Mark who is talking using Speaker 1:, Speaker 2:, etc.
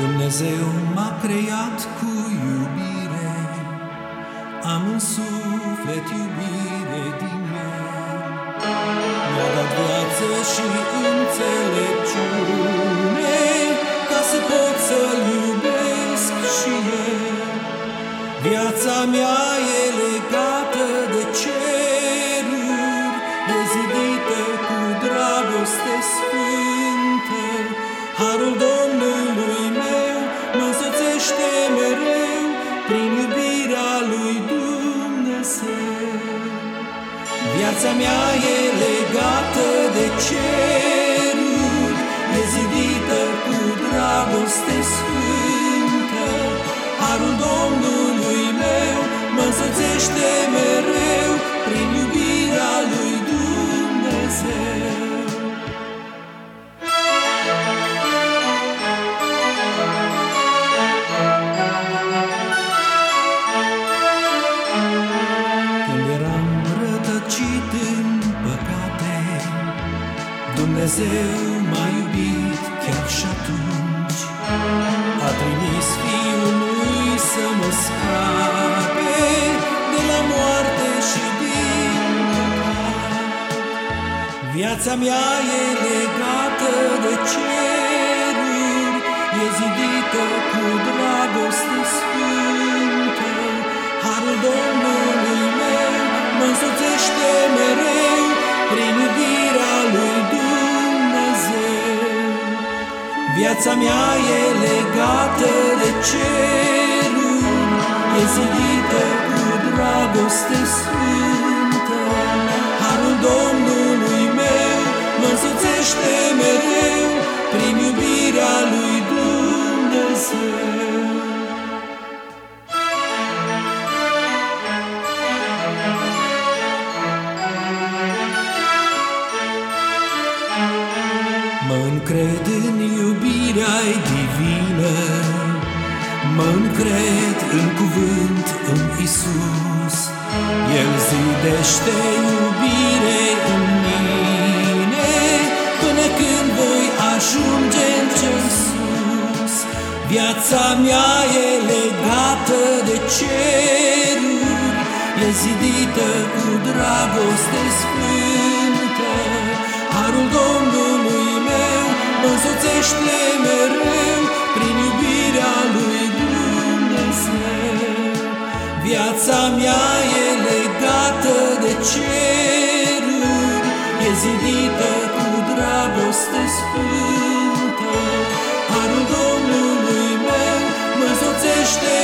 Speaker 1: Dumnezeu m-a creat cu iubire, am în suflet iubire din el. Mi-a dat viață și înțelepciune, ca să pot să-L iubesc și el. Viața mea e legată de ceruri, e zidită cu dragoste sfântă, Harul Domnului Viața mea e legată de ceruri, e zidită cu dragoste sfântă. Harul Domnului meu mă însoțește mereu prin iubirea Dumnezeu m-a iubit chiar și atunci. A trimis Fiul Lui să mă scape De la moarte și din păcat. Viața mea e legată de ceruri E zidită cu dragoste sfântă. Harul Domnului meu mă însoțește mereu Prin iubirea Viața mea e legată de ceruri, e zidită cu dragoste sfântă. Harul Domnului meu mă însoțește mereu prin iubirea lui Dumnezeu. Mă încred în iubirea divină, Mă încred în cuvânt în Isus. El zidește iubire în mine, Până când voi ajunge în cer sus. Viața mea e legată de ceruri, E zidită cu dragoste sfântă, Harul Domnului meu mă crește mereu prin iubirea lui Dumnezeu. Viața mea e legată de ceruri, e zidită cu dragoste sfântă. Harul Domnului meu mă însoțește